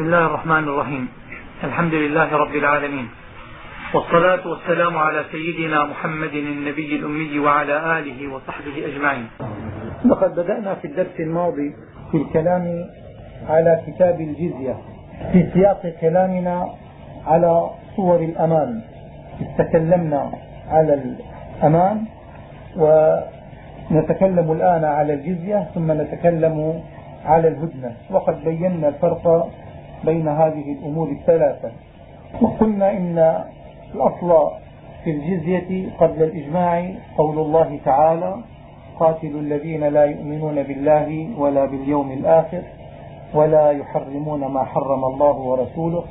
بسم الله الرحمن الرحيم الحمد لله رب العالمين والصلاة والسلام على سيدنا محمد النبي الأمي وعلى آله وصحبه أجمعين لقد بدأنا في الدرس الماضي في الكلام على كتاب الجزية في سياق كلامنا على صور الأمان تكلمنا على الأمان ونتكلم الآن على الجزية ثم نتكلم على الهدنة وقد بينا الفرق بين هذه الأمور الثلاثة وقلنا إن الأصل في الجزية قبل الإجماع قول الله تعالى قاتلوا الذين لا يؤمنون بالله ولا باليوم الآخر ولا يحرمون ما حرم الله ورسوله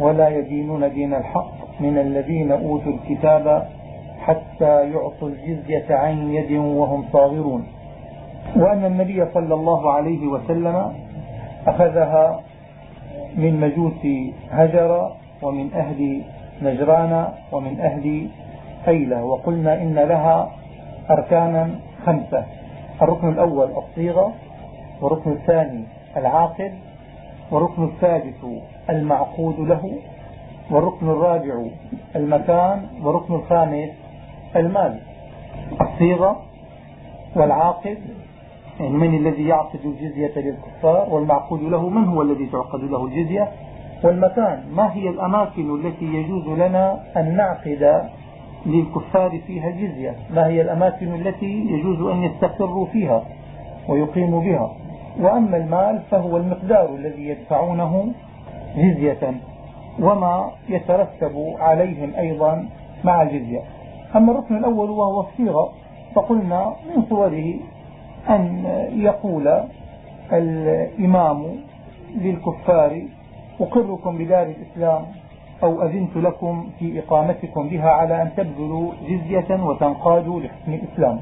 ولا يدينون دين الحق من الذين أوتوا الكتاب حتى يعطوا الجزية عن يد وهم صاغرون. وأن النبي صلى الله عليه وسلم أخذها من مجوس هجر ومن أهل نجران ومن أهل أيلة وقلنا إن لها أركانا خمسة الركن الأول الصيغة والركن الثاني العاقل والركن الثالث المعقود له والركن الرابع المكان والركن الخامس المال. الصيغة والعاقد يعني من الذي يعقد الجزية للكفار والمعقود له من هو الذي تعقد له الجزية والمكان؟ ما هي الأماكن التي يجوز لنا أن نعقد للكفار فيها جزية ما هي الأماكن التي يجوز أن يستقروا فيها ويقيموا بها؟ وأما المال فهو المقدار الذي يدفعونه جزية وما يترتب عليهم أيضا مع الجزية. أما الركن الأول وهو الصيغة فقلنا من صوره أن يقول الإمام للكفار أقركم بدار الإسلام أو أذنت لكم في إقامتكم بها على أن تبذلوا جزية وتنقادوا لحكم الإسلام.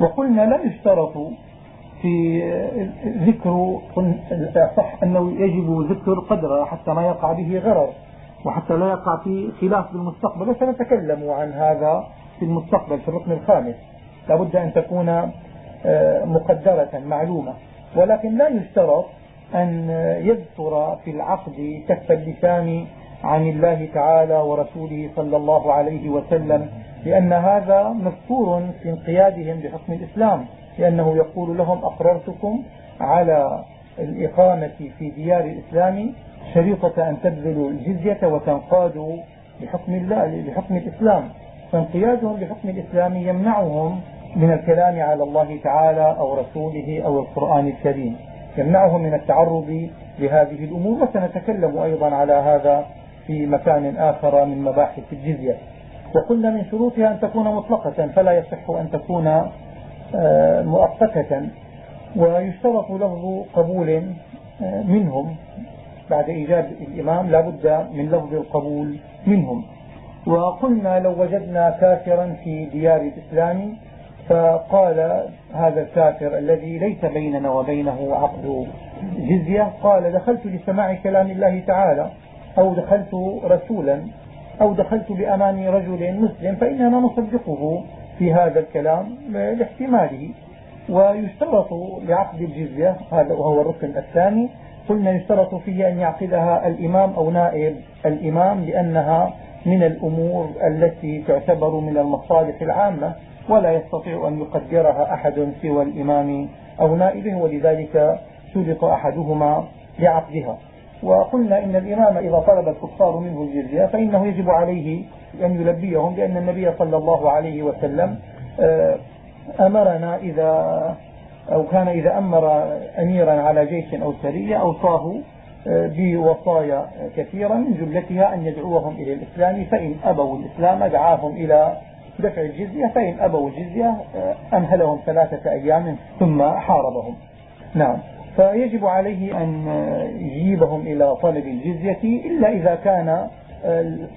وقلنا لا يشترط في ذكر صح أنه يجب ذكر قدر حتى ما يقع به غرر وحتى لا يقع في خلاف بالمستقبل وسنتكلم عن هذا في المستقبل في الركن الخامس. لابد أن تكون مقدرة معلومة. ولكن لا يشترط أن يذكر في العقد كف اللسان عن الله تعالى ورسوله صلى الله عليه وسلم لأن هذا مذكور في انقيادهم بحكم الإسلام لأنه يقول لهم أقررتكم على الإقامة في ديار الإسلام شريطة أن تبذلوا الجزية وتنقادوا بحكم الله بحكم الإسلام. فانقيادهم بحكم الإسلام يمنعهم من الكلام على الله تعالى أو رسوله أو القرآن الكريم. يمنعهم من التعرض لهذه الأمور وسنتكلم أيضا على هذا في مكان آخر من مباحث الجزية. وقلنا من شروطها أن تكون مطلقة فلا يصح أن تكون آه، مؤقتة. ويشترط لفظ قبول آه، منهم. بعد إيجاد الإمام لا بد من لفظ القبول منهم. وقلنا لو وجدنا كافرا في ديار الإسلام فقال هذا الكافر الذي ليس بيننا وبينه عقد جزية قال دخلت لسماع كلام الله تعالى أو دخلت رسولا أو دخلت بأمان رجل مسلم فإننا نصدقه في هذا الكلام لاحتماله. ويشترط لعقد الجزية هذا وهو الركن الثاني. قلنا يشترط فيه أن يعقدها الإمام أو نائب الإمام لأنها من الأمور التي تعتبر من المصالح العامة. ولا يستطيع أن يقدرها أحد سوى الإمام أو نائبه ولذلك شرط أحدهما لعقدها. وقلنا إن الإمام إذا طلب الكفار منه الجزية فإنه يجب عليه أن يلبيهم لأن النبي صلى الله عليه وسلم آه، أمرنا إذا أو كان إذا أمر أميرا على جيش أو سرية أوصاه آه، بوصايا كثيرة من جملتها أن يدعوهم إلى الإسلام فإن أبوا الإسلام دعاهم إلى دفع الجزية فإن أبوا الجزية آه، أمهلهم ثلاثة أيام ثم حاربهم. نعم. فيجب عليه أن يجيبهم إلى طلب الجزية إلا إذا كان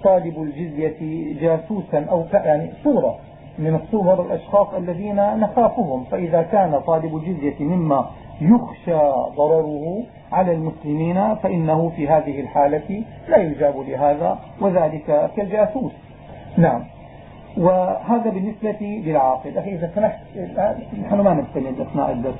طالب الجزية جاسوسا أو يعني صورة من الصور الأشخاص الذين نخافهم. فإذا كان طالب الجزية مما يخشى ضرره على المسلمين فإنه في هذه الحالة لا يجاب لهذا وذلك كالجاسوس. نعم. وهذا بالنسبة للعاقل. أخي إذا سمحت نحن ما نستند أثناء الدرس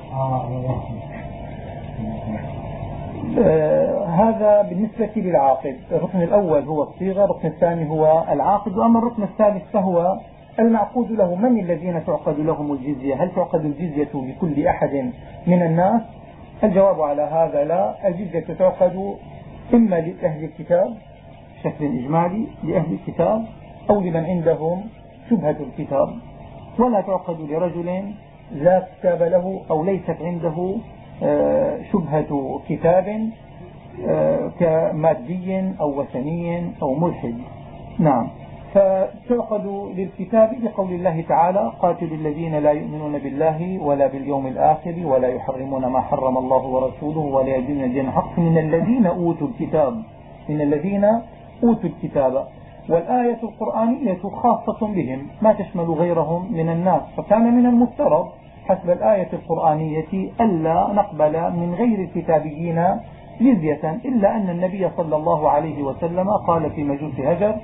آه هذا بالنسبة للعاقد الركن الأول هو الصيغة الركن الثاني هو العاقد وأما الركن الثالث فهو المعقود له. من الذين تعقد لهم الجزية؟ هل تعقد الجزية لكل أحد من الناس؟ الجواب على هذا لا. الجزية تعقد إما لأهل الكتاب بشكل إجمالي لأهل الكتاب أو لمن عندهم شبهة الكتاب. ولا تعقد لرجل لا كتاب له أو ليست عنده آه، شبهة كتاب آه، كمادي أو وثني أو ملحد. نعم. فتعقد للكتاب بقول الله تعالى قاتل الذين لا يؤمنون بالله ولا باليوم الآخر ولا يحرمون ما حرم الله ورسوله ولا يدين دين حق. من الذين أوتوا الكتاب من الذين أوتوا الكتاب والآية القرآنية خاصة بهم ما تشمل غيرهم من الناس. فكان من المفترض حسب الآية القرآنية ألا نقبل من غير الكتابيين جزية إلا أن النبي صلى الله عليه وسلم قال في مجوس هجر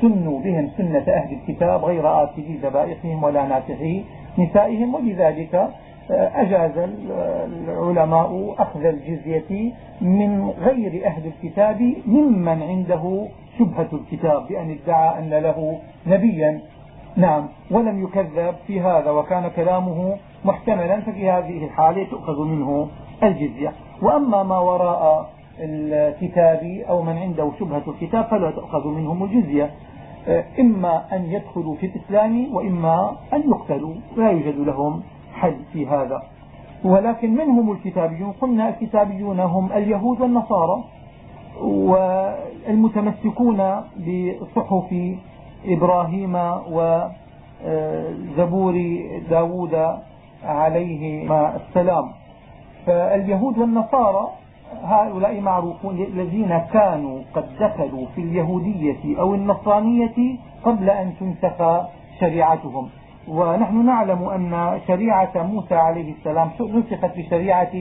سنوا بهم سنة أهل الكتاب غير آتي ذبائحهم ولا ناتحي نسائهم ولذلك آه، أجاز العلماء أخذ الجزية من غير أهل الكتاب ممن عنده شبهة الكتاب بأن ادعى أن له نبيا. نعم ولم يكذب في هذا وكان كلامه محتملا ففي هذه الحالة تؤخذ منه الجزية. وأما ما وراء الكتاب أو من عنده شبهة الكتاب فلا تؤخذ منهم الجزية. إما أن يدخلوا في الإسلام وإما أن يقتلوا لا يوجد لهم حل في هذا. ولكن من هم الكتابيون قلنا الكتابيون هم اليهود والنصارى. والمتمسكون بصحف إبراهيم وزبور داود عليه السلام. فاليهود والنصارى هؤلاء معروفون الذين كانوا قد دخلوا في اليهودية أو النصرانية قبل أن تنسخ شريعتهم. ونحن نعلم أن شريعة موسى عليه السلام نسخت بشريعة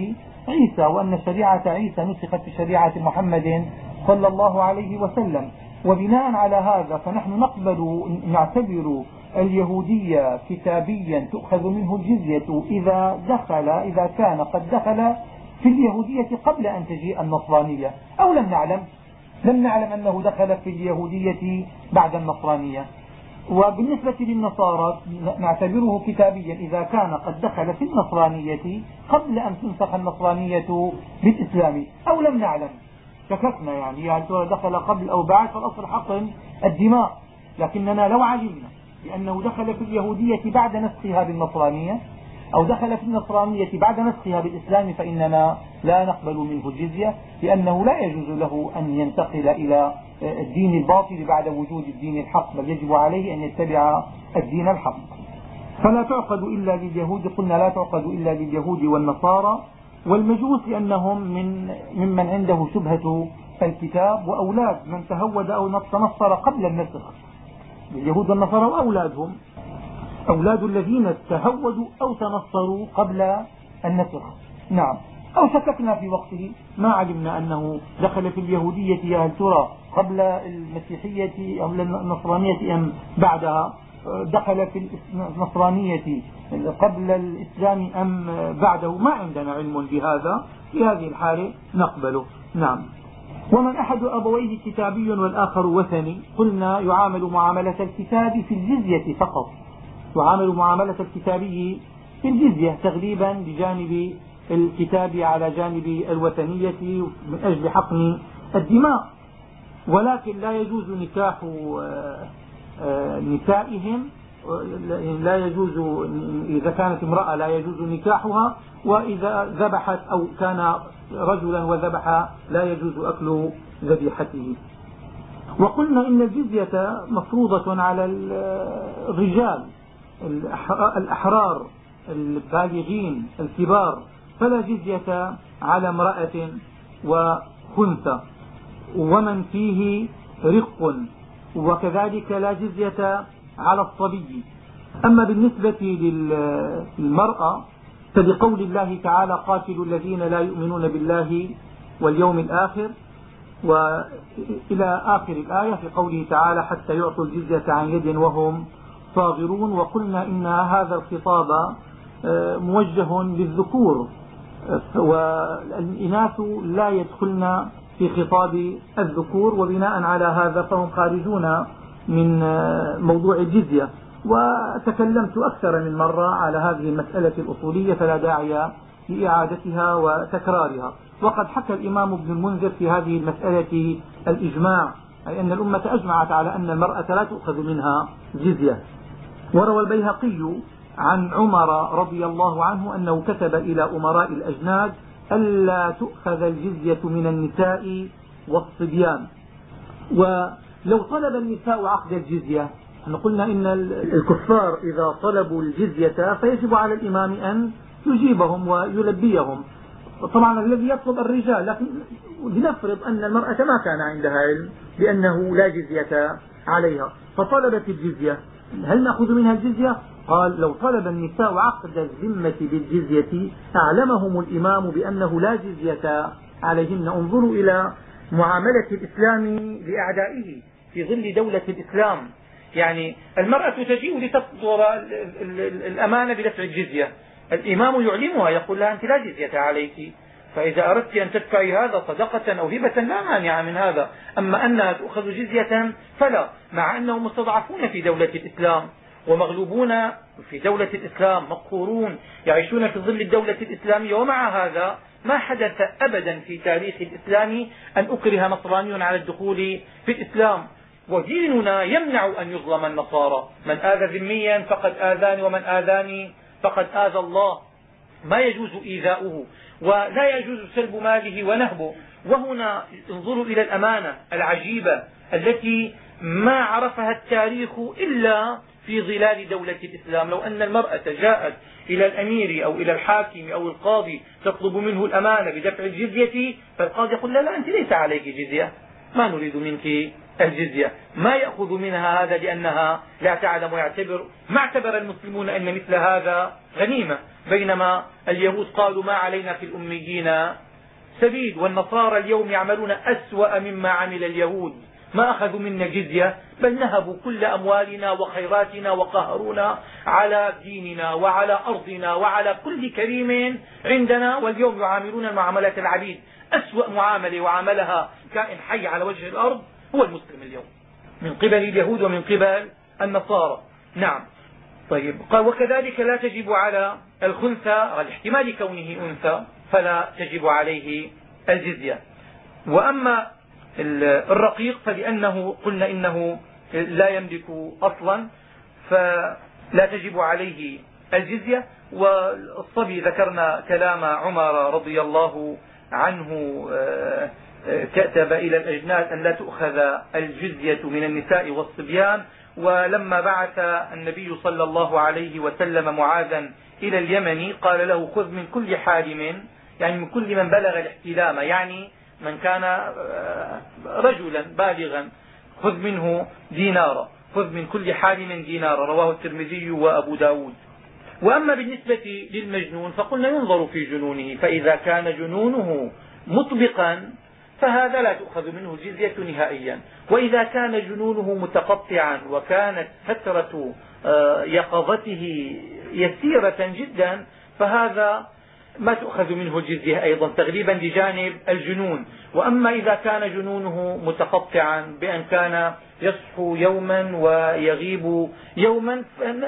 عيسى وأن شريعة عيسى نسخت بشريعة محمد صلى الله عليه وسلم. وبناء على هذا فنحن نقبل نعتبر اليهودية كتابيا تؤخذ منه الجزية إذا دخل إذا كان قد دخل في اليهودية قبل أن تجيء النصرانية. أو لم نعلم. لم نعلم أنه دخل في اليهودية بعد النصرانية. وبالنسبة للنصارى نعتبره كتابيا إذا كان قد دخل في النصرانية قبل أن تنسخ النصرانية بالإسلام أو لم نعلم. شككنا يعني يعني دخل قبل أو بعد فالأصل حقن الدماء. لكننا لو علمنا بأنه دخل في اليهودية بعد نسخها بالنصرانية أو دخل في النصرانية بعد نسخها بالإسلام فإننا لا نقبل منه الجزية لأنه لا يجوز له أن ينتقل إلى الدين الباطل بعد وجود الدين الحق بل يجب عليه أن يتبع الدين الحق. فلا تعقد إلا لليهود قلنا لا تعقد إلا لليهود والنصارى والمجوس لأنهم من ممن عنده شبهة الكتاب وأولاد من تهود أو تنصر قبل النسخ. اليهود والنصارى وأولادهم. أولاد الذين تهودوا أو تنصروا قبل النسخ. نعم. أو شككنا في وقته. ما علمنا أنه دخل في اليهودية يا هل ترى قبل المسيحية أو النصرانية أم بعدها؟ دخل في النصرانية قبل الإسلام أم بعده؟ ما عندنا علم بهذا. في هذه الحالة نقبله. نعم. ومن أحد أبويه كتابي والآخر وثني. قلنا يعامل معاملة الكتاب في الجزية فقط. يعامل معاملة الكتابي في الجزية تغليبا بجانب الكتاب على جانب الوثنية من أجل حقن الدماء. ولكن لا يجوز نكاح آه، آه، نسائهم لا يجوز إذا كانت امرأة لا يجوز نكاحها وإذا ذبحت أو كان رجلا وذبح لا يجوز أكل ذبيحته. وقلنا إن الجزية مفروضة على الرجال الأحرار البالغين الكبار. فلا جزية على امرأة وخنثى ومن فيه رق وكذلك لا جزية على الصبي. أما بالنسبة للمرأة فبقول الله تعالى قاتلوا الذين لا يؤمنون بالله واليوم الآخر وإلى آخر الآية في قوله تعالى حتى يعطوا الجزية عن يد وهم صاغرون وقلنا إن هذا الخطاب آه، موجه للذكور. والإناث لا يدخلن في خطاب الذكور وبناء على هذا فهم خارجون من موضوع الجزية. وتكلمت أكثر من مرة على هذه المسألة الأصولية فلا داعي لإعادتها وتكرارها. وقد حكى الإمام ابن المنذر في هذه المسألة الإجماع أي أن الأمة أجمعت على أن المرأة لا تؤخذ منها جزية. وروى البيهقي عن عمر رضي الله عنه أنه كتب إلى أمراء الأجناد ألا تؤخذ الجزية من النساء والصبيان. ولو طلب النساء عقد الجزية إحنا قلنا إن الكفار إذا طلبوا الجزية فيجب على الإمام أن يجيبهم ويلبيهم. طبعا الذي يطلب الرجال لكن لنفرض أن المرأة ما كان عندها علم بأنه لا جزية عليها. فطلبت الجزية هل نأخذ منها الجزية؟ قال لو طلب النساء عقد الذمة بالجزية أعلمهم الإمام بأنه لا جزية عليهن. انظروا إلى معاملة الإسلام لأعدائه في ظل دولة الإسلام. يعني المرأة تجيء لتطلب الأمانة بدفع الجزية. الإمام يعلمها يقول لها أنت لا جزية عليك. فإذا أردت أن تدفعي هذا صدقة أو هبة لا مانع من هذا. أما أنها تؤخذ جزية فلا مع أنهم مستضعفون في دولة الإسلام. ومغلوبون في دولة الإسلام مقهورون يعيشون في ظل الدولة الإسلامية. ومع هذا ما حدث أبدا في تاريخ الإسلام أن أكره نصراني على الدخول في الإسلام. وديننا يمنع أن يظلم النصارى. من آذى ذميا فقد آذاني ومن آذاني فقد آذى الله. ما يجوز إيذاؤه ولا يجوز سلب ماله ونهبه. وهنا انظروا إلى الأمانة العجيبة التي ما عرفها التاريخ إلا في ظلال دولة الإسلام. لو أن المرأة جاءت إلى الأمير أو إلى الحاكم أو القاضي تطلب منه الأمانة بدفع الجزية فالقاضي يقول لا لا أنت ليس عليك جزية. ما نريد منك الجزية. ما يأخذ منها هذا لأنها لا تعلم ويعتبر ما اعتبر المسلمون أن مثل هذا غنيمة. بينما اليهود قالوا ما علينا في الأميين سبيل والنصارى اليوم يعملون أسوأ مما عمل اليهود. ما أخذوا منا جزية بل نهبوا كل أموالنا وخيراتنا وقهرونا على ديننا وعلى أرضنا وعلى كل كريم عندنا. واليوم يعاملون معاملة العبيد أسوأ معاملة وعاملها كائن حي على وجه الأرض هو المسلم اليوم. من قبل اليهود ومن قبل النصارى. نعم. طيب. قال وكذلك لا تجب على الخنثى على احتمال كونه أنثى فلا تجب عليه الجزية. وأما الرقيق فلأنه قلنا إنه لا يملك أصلا فلا تجب عليه الجزية. والصبي ذكرنا كلام عمر رضي الله عنه آه، كتب إلى الأجناد أن لا تؤخذ الجزية من النساء والصبيان. ولما بعث النبي صلى الله عليه وسلم معاذا إلى اليمن قال له خذ من كل حالم يعني من كل من بلغ الاحتلام يعني من كان آه، رجلا بالغا خذ منه دينارا خذ من كل حالم دينارا رواه الترمذي وأبو داود. وأما بالنسبة للمجنون فقلنا ينظر في جنونه فإذا كان جنونه مطبقا فهذا لا تؤخذ منه الجزية نهائيا. وإذا كان جنونه متقطعا وكانت فترة آه، يقظته يسيرة جدا فهذا ما تؤخذ منه الجزية أيضا تغليبا لجانب الجنون. وأما إذا كان جنونه متقطعا بأن كان يصحو يوما ويغيب يوما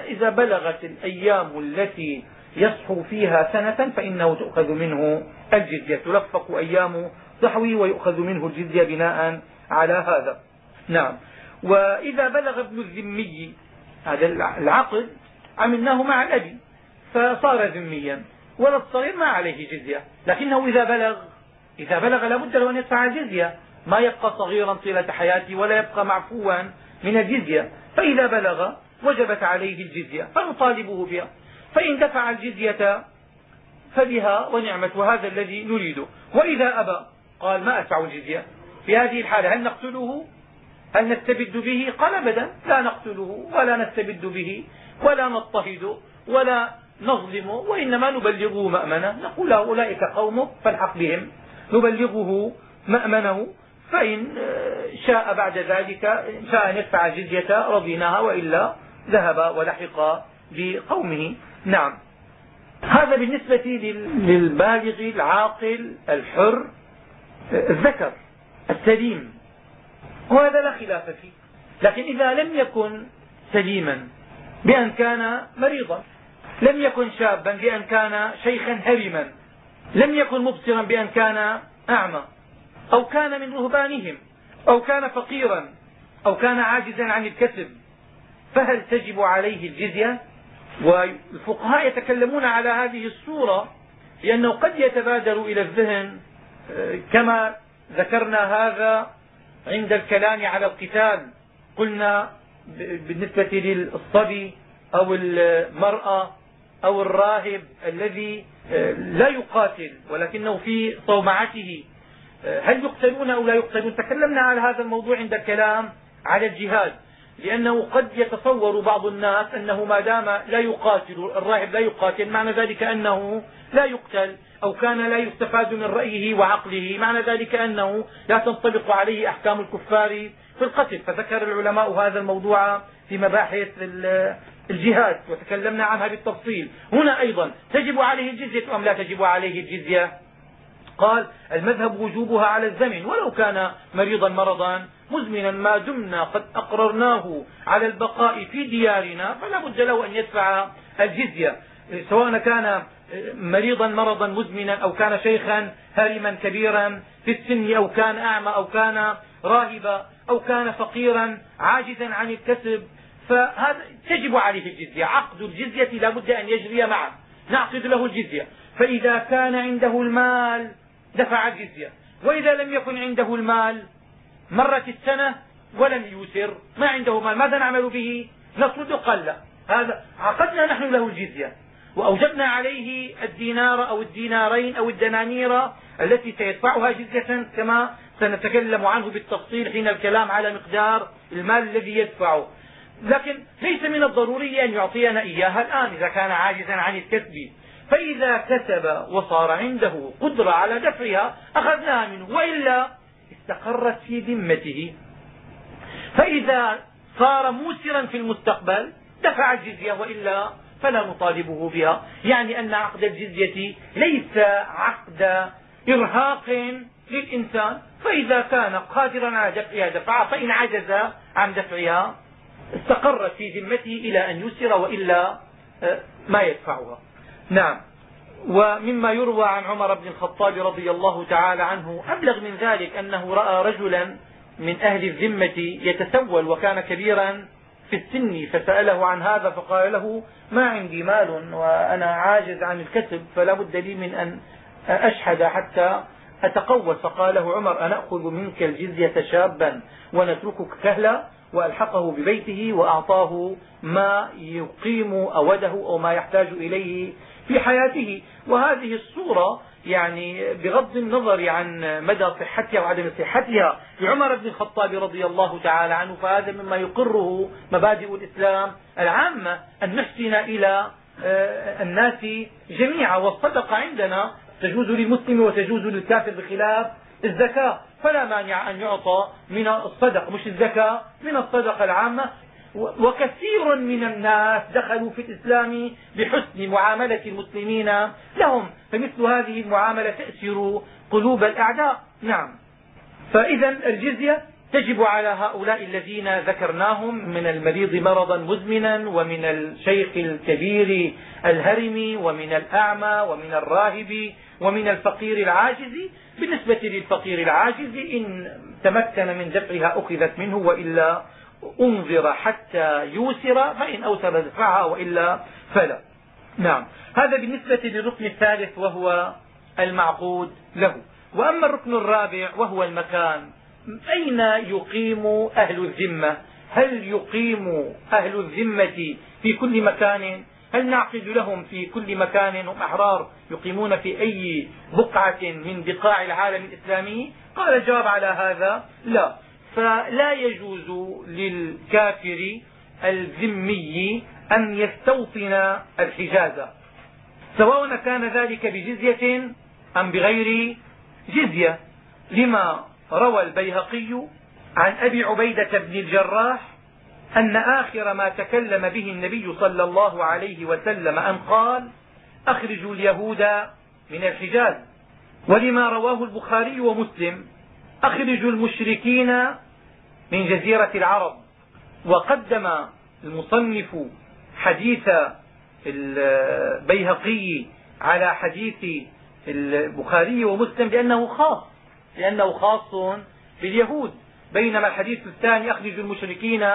إذا بلغت الأيام التي يصحو فيها سنة فإنه تؤخذ منه الجزية. تلفق أيام صحوه ويؤخذ منه الجزية بناء على هذا. نعم. وإذا بلغ ابن الذمي هذا العقد عملناه مع الأبي فصار ذميا. ولد صغير ما عليه جزية. لكنه إذا بلغ إذا بلغ لابد له أن يدفع الجزية ما يبقى صغيرا طيلة حياته ولا يبقى معفوا من الجزية. فإذا بلغ وجبت عليه الجزية فنطالبه بها. فإن دفع الجزية فبها ونعمت وهذا الذي نريده. وإذا أبى قال ما أدفع الجزية؟ في هذه الحالة هل نقتله؟ هل نستبد به؟ قال ابدا لا نقتله ولا نستبد به ولا نضطهده ولا نظلمه وإنما نبلغه مأمنه. نقول له أولئك قومه فالحق بهم. نبلغه مأمنه. فإن شاء بعد ذلك إن شاء أن يدفع الجزية رضيناها وإلا ذهب ولحق بقومه. نعم. هذا بالنسبة للبالغ العاقل الحر الذكر السليم. وهذا لا خلاف فيه. لكن إذا لم يكن سليما بأن كان مريضا. لم يكن شابا بأن كان شيخا هرما. لم يكن مبصرا بأن كان أعمى. أو كان من رهبانهم. أو كان فقيرا. أو كان عاجزا عن الكسب. فهل تجب عليه الجزية؟ والفقهاء يتكلمون على هذه الصورة لأنه قد يتبادر إلى الذهن آه، كما ذكرنا هذا عند الكلام على القتال. قلنا بالنسبة للصبي أو المرأة أو الراهب الذي آه، لا يقاتل ولكنه في صومعته آه، هل يقتلون أو لا يقتلون؟ تكلمنا على هذا الموضوع عند الكلام على الجهاد لأنه قد يتصور بعض الناس أنه ما دام لا يقاتل الراهب لا يقاتل معنى ذلك أنه لا يقتل أو كان لا يستفاد من رأيه وعقله معنى ذلك أنه لا تنطبق عليه أحكام الكفار في القتل. فذكر العلماء هذا الموضوع في مباحث الجهاد وتكلمنا عنها بالتفصيل. هنا أيضا تجب عليه الجزية أم لا تجب عليه الجزية؟ قال المذهب وجوبها على الزمن ولو كان مريضا مرضا مزمنا ما دمنا قد أقررناه على البقاء في ديارنا فلا بد له أن يدفع الجزية. سواء كان مريضا مرضا مزمنا أو كان شيخا هارما كبيرا في السن أو كان أعمى أو كان راهبا أو كان فقيرا عاجزا عن الكسب فهذا تجب عليه الجزية. عقد الجزية لا بد أن يجري معه. نعقد له الجزية. فإذا كان عنده المال دفع الجزية. وإذا لم يكن عنده المال مرت السنة ولم يوسر. ما عنده مال ماذا نعمل به؟ نصد قال هذا عقدنا نحن له الجزية. وأوجبنا عليه الدينار أو الدينارين أو الدنانير التي سيدفعها جزية كما سنتكلم عنه بالتفصيل حين الكلام على مقدار المال الذي يدفعه. لكن ليس من الضروري أن يعطينا إياها الآن إذا كان عاجزا عن الكسب فإذا كسب وصار عنده قدرة على دفعها أخذناها منه وإلا استقرت في ذمته. فإذا صار موسرا في المستقبل دفع الجزية وإلا فلا نطالبه بها. يعني أن عقد الجزية ليس عقد إرهاق للإنسان. فإذا كان قادرا على دفعها دفعها فإن عجز عن دفعها استقرت في ذمته إلى أن يسر وإلا آه، ما يدفعها. نعم. ومما يروى عن عمر بن الخطاب رضي الله تعالى عنه أبلغ من ذلك أنه رأى رجلا من أهل الذمة يتسول وكان كبيرا في السن فسأله عن هذا فقال له ما عندي مال وأنا عاجز عن الكسب فلا بد لي من أن أشهد حتى أتقوى. فقال له عمر أنأخذ منك الجزية شابا ونتركك كهلا؟ وألحقه ببيته وأعطاه ما يقيم أوده أو ما يحتاج إليه في حياته. وهذه الصورة يعني بغض النظر عن مدى صحتها وعدم صحتها لعمر بن الخطاب رضي الله تعالى عنه فهذا مما يقره مبادئ الإسلام العامة أن نحسن إلى آه، الناس جميعا. والصدقة عندنا تجوز للمسلم وتجوز للكافر بخلاف الزكاة. فلا مانع أن يعطى من الصدقة مش الزكاة من الصدقة العامة. وكثير من الناس دخلوا في الإسلام بحسن معاملة المسلمين لهم فمثل هذه المعاملة تأسر قلوب الأعداء. نعم. فإذا الجزية تجب على هؤلاء الذين ذكرناهم من المريض مرضا مزمنا ومن الشيخ الكبير الهرم ومن الأعمى ومن الراهب. ومن الفقير العاجز بالنسبة للفقير العاجز إن تمكن من دفعها أخذت منه وإلا انظر حتى يوسر فإن أوسر دفعها وإلا فلا. نعم. هذا بالنسبة للركن الثالث وهو المعقود له. وأما الركن الرابع وهو المكان. أين يقيم أهل الذمة؟ هل يقيم أهل الذمة في كل مكان؟ هل نعقد لهم في كل مكان هم أحرار يقيمون في أي بقعة من بقاع العالم الإسلامي؟ قال الجواب على هذا لا. فلا يجوز للكافر الذمي أن يستوطن الحجاز. سواء كان ذلك بجزية أم بغير جزية. لما روى البيهقي عن أبي عبيدة بن الجراح أن آخر ما تكلم به النبي صلى الله عليه وسلم أن قال أخرجوا اليهود من الحجاز. ولما رواه البخاري ومسلم أخرجوا المشركين من جزيرة العرب. وقدم المصنف حديث البيهقي على حديث البخاري ومسلم لأنه خاص لأنه خاص باليهود. بينما الحديث الثاني أخرج المشركين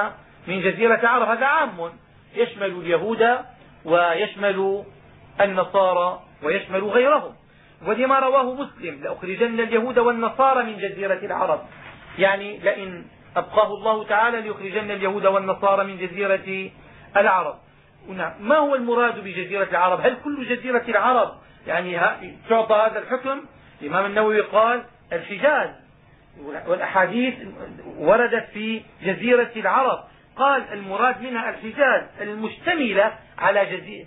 من جزيرة العرب هذا عام. يشمل اليهود ويشمل النصارى ويشمل غيرهم. ولما رواه مسلم. لأخرجن اليهود والنصارى من جزيرة العرب. يعني لئن أبقاه الله تعالى ليخرجن اليهود والنصارى من جزيرة العرب. ما هو المراد بجزيرة العرب؟ هل كل جزيرة العرب؟ يعني تعطى هذا الحكم؟ الإمام النووي قال الحجاز. والأحاديث وردت في جزيرة العرب. قال المراد منها الحجاز المشتملة على جزيرة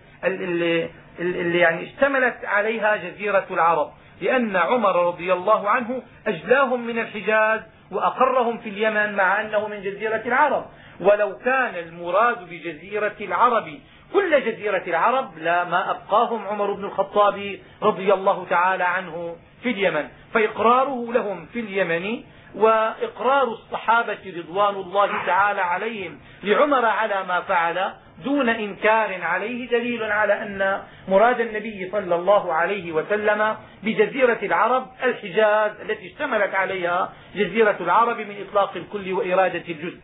اللي يعني اشتملت عليها جزيرة العرب. لأن عمر رضي الله عنه أجلاهم من الحجاز وأقرهم في اليمن مع أنه من جزيرة العرب. ولو كان المراد بجزيرة العرب كل جزيرة العرب لا ما أبقاهم عمر بن الخطاب رضي الله تعالى عنه في اليمن. فإقراره لهم في اليمن وإقرار الصحابة رضوان الله تعالى عليهم لعمر على ما فعل دون إنكار عليه دليل على أن مراد النبي صلى الله عليه وسلم بجزيرة العرب الحجاز التي اشتملت عليها جزيرة العرب من إطلاق الكل وإرادة الجزء.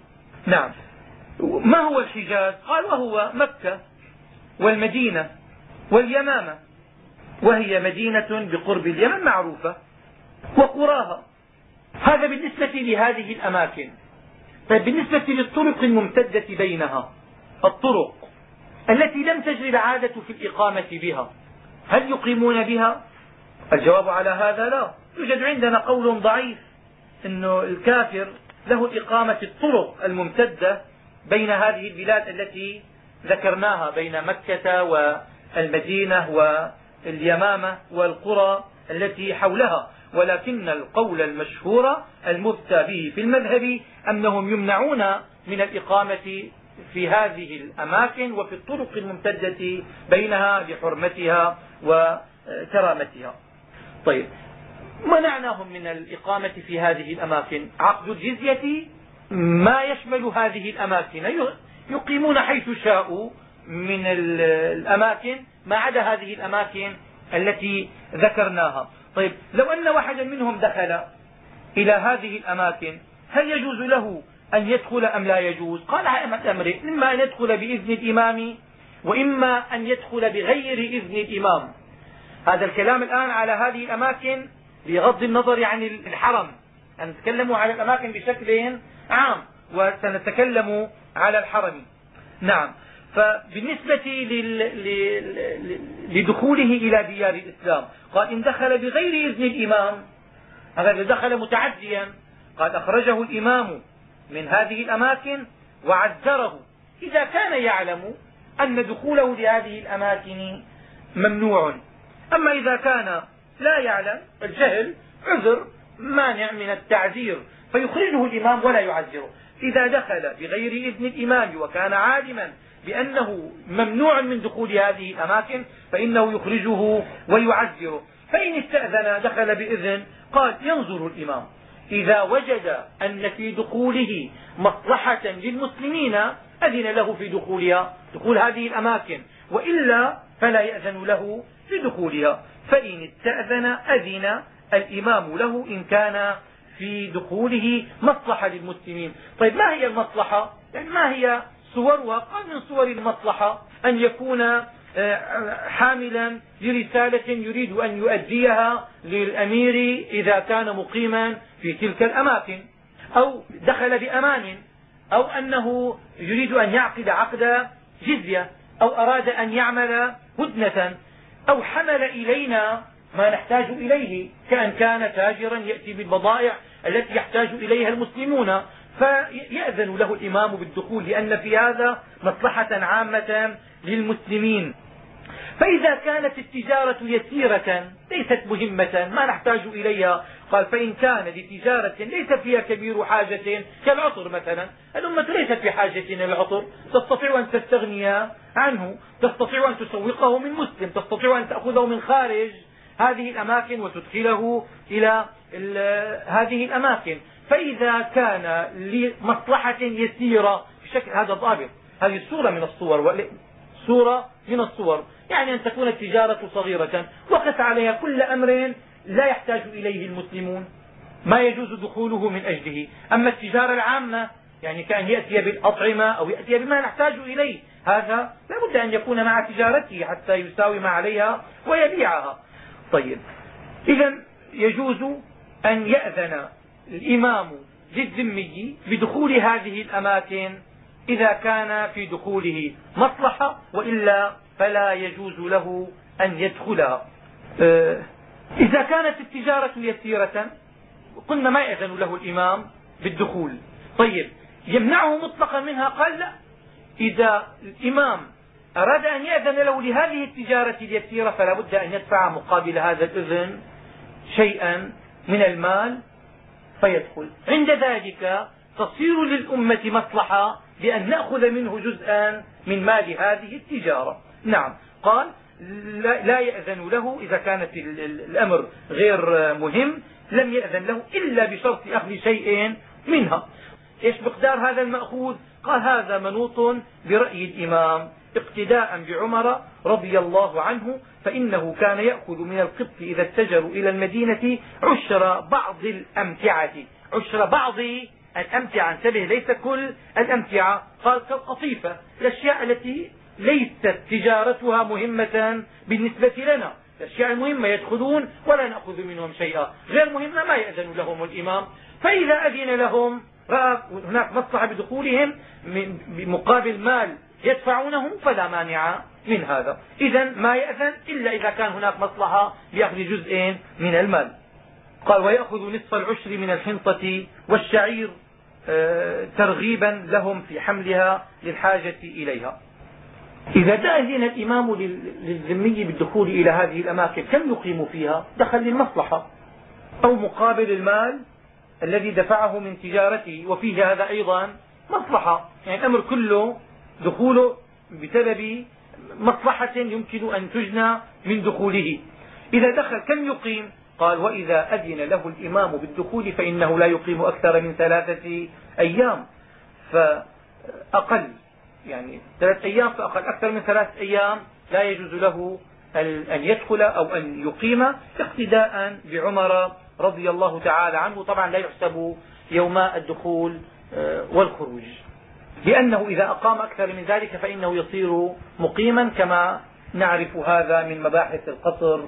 نعم. ما هو الحجاز؟ قال وهو مكة والمدينة واليمامة. وهي مدينة بقرب اليمن معروفة وقراها. هذا بالنسبة لهذه الأماكن. طيب بالنسبة للطرق الممتدة بينها الطرق التي لم تجري العادة في الإقامة بها هل يقيمون بها؟ الجواب على هذا لا. يوجد عندنا قول ضعيف أن الكافر له إقامة الطرق الممتدة بين هذه البلاد التي ذكرناها بين مكة والمدينة واليمامة والقرى التي حولها. ولكن القول المشهور المفتى به في المذهب أنهم يمنعون من الإقامة في هذه الأماكن وفي الطرق الممتدة بينها لحرمتها وكرامتها. طيب منعناهم من الإقامة في هذه الأماكن؟ عقد الجزية؟ ما يشمل هذه الأماكن. يقيمون حيث شاءوا من الأماكن ما عدا هذه الأماكن التي ذكرناها. طيب لو أن واحدا منهم دخل إلى هذه الأماكن هل يجوز له أن يدخل أم لا يجوز؟ قال أئمة أمره إما أن يدخل بإذن الإمام وإما أن يدخل بغير إذن الإمام. هذا الكلام الآن على هذه الأماكن بغض النظر عن الحرم. نتكلم على الأماكن بشكل عام وسنتكلم على الحرم. نعم. فبالنسبة لدخوله إلى ديار الإسلام قال إن دخل بغير إذن الإمام هذا دخل متعديا قال أخرجه الإمام من هذه الأماكن وعذره. إذا كان يعلم أن دخوله لهذه الأماكن ممنوع. أما إذا كان لا يعلم الجهل عذر مانع من التعذير فيخرجه الإمام ولا يعذره. إذا دخل بغير إذن الإمام وكان عالما بأنه ممنوع من دخول هذه الأماكن فإنه يخرجه ويعذره فإن استأذن دخل بإذن قال ينظر الإمام. إذا وجد أن في دخوله مصلحة للمسلمين أذن له في دخولها دخول هذه الأماكن. وإلا فلا يأذن له في دخولها. فإن استأذن أذن الإمام له إن كان في دخوله مصلحة للمسلمين. طيب ما هي المصلحة؟ يعني ما هي صورها قال من صور المصلحة أن يكون آه، حاملا لرسالة يريد أن يؤديها للأمير إذا كان مقيما في تلك الأماكن أو دخل بأمان أو أنه يريد أن يعقد عقد جزية أو أراد أن يعمل هدنة أو حمل إلينا ما نحتاج إليه كأن كان تاجرا يأتي بالبضائع التي يحتاج إليها المسلمون. فيأذن له الإمام بالدخول لأن في هذا مصلحة عامة للمسلمين. فإذا كانت التجارة يسيرة ليست مهمة ما نحتاج إليها. قال فإن كان لتجارة ليس فيها كبير حاجة كالعطر مثلا. الأمة ليست بحاجة إلى العطر تستطيع أن تستغني عنه تستطيع أن تسوقه من مسلم تستطيع أن تأخذه من خارج هذه الأماكن وتدخله إلى هذه الأماكن. فإذا كان لمصلحة يسيرة بشكل هذا ضابط هذه صورة من الصور صورة من الصور. يعني أن تكون التجارة صغيرة وقف عليها كل أمر لا يحتاج إليه المسلمون. ما يجوز دخوله من أجله. أما التجارة العامة يعني كأن يأتي بالأطعمة أو يأتي بما نحتاج إليه. هذا لا بد أن يكون مع تجارته حتى يساوي ما عليها ويبيعها. طيب. إذا يجوز أن يأذن الإمام للذمي بدخول هذه الأماكن إذا كان في دخوله مصلحة وإلا فلا يجوز له أن يدخلها آه، إذا كانت التجارة يسيرة قلنا ما يأذن له الإمام بالدخول. طيب يمنعه مطلقا منها؟ قال لا. إذا الإمام أراد أن يأذن له لهذه التجارة اليسيرة فلا بد أن يدفع مقابل هذا الإذن شيئا من المال فيدخل. عند ذلك تصير للأمة مصلحة بأن نأخذ منه جزءا من مال هذه التجارة. نعم. قال لا يأذن له إذا كانت الأمر غير مهم لم يأذن له إلا بشرط أخذ شيء منها. إيش مقدار هذا المأخوذ؟ قال هذا منوط برأي الإمام اقتداء بعمر رضي الله عنه فإنه كان يأخذ من القبط إذا اتجروا إلى المدينة عشر بعض الأمتعة. عشر بعض الأمتعة انتبه ليس كل الأمتعة. قال كالقطيفة الأشياء التي ليست تجارتها مهمة بالنسبة لنا. الأشياء المهمة يدخلون ولا نأخذ منهم شيئا. غير مهمة ما يأذن لهم الإمام. فإذا أذن لهم رأى هناك مصلحة بدخولهم بمقابل مال يدفعونه فلا مانع من هذا. إذا ما يأذن إلا إذا كان هناك مصلحة بأخذ جزء من المال. قال ويأخذ نصف العشر من الحنطة والشعير آه، ترغيبا لهم في حملها للحاجة إليها. إذا تأذن الإمام للذمي بالدخول إلى هذه الأماكن كم يقيم فيها؟ دخل للمصلحة أو مقابل المال الذي دفعه من تجارته. وفيه هذا أيضا مصلحة. يعني الأمر كله دخوله بسبب مصلحة يمكن أن تجنى من دخوله. إذا دخل كم يقيم؟ قال وإذا أذن له الإمام بالدخول فإنه لا يقيم أكثر من ثلاثة أيام. فأقل يعني ثلاث أيام فأقل. أكثر من ثلاث أيام لا يجوز له أن يدخل أو أن يقيم اقتداء بعمر رضي الله تعالى عنه طبعا لا يحسب يوم الدخول آه، والخروج. لأنه إذا أقام أكثر من ذلك فإنه يصير مقيما كما نعرف هذا من مباحث القصر